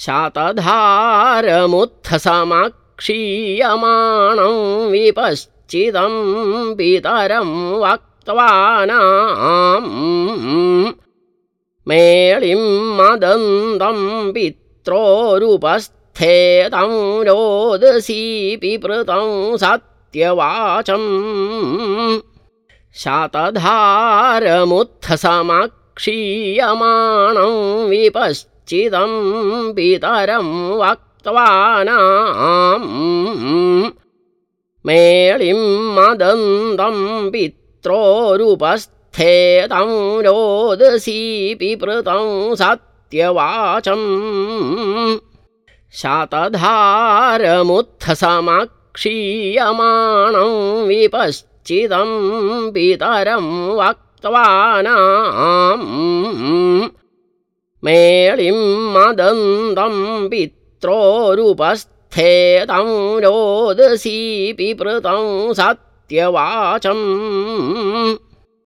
शातधारमुत्थसमाक्षीयमाणं विपश्चिदं पितरं वक्त्वानाम् मेळिं मदन्तं पित्रोरुपस्थेतं रोदसी पिपृतं सत्यवाचम् शातधारमुत्थसमाक्षीयमाणं विपश्चिदं विपश्चिदं पितरं वक्त्वानाम्। मेळिं मदन्तं पित्रोरुपस्थेतं रोदसी पिपृतं सत्यवाचम् शातधारमुत्थसमाक्षीयमाणं विपश्चिदं पितरं वक्त्वानाम् मेळिं मदन्तं पित्रोरुपस्थेतं रोदसी पिपृतं सत्यवाचम्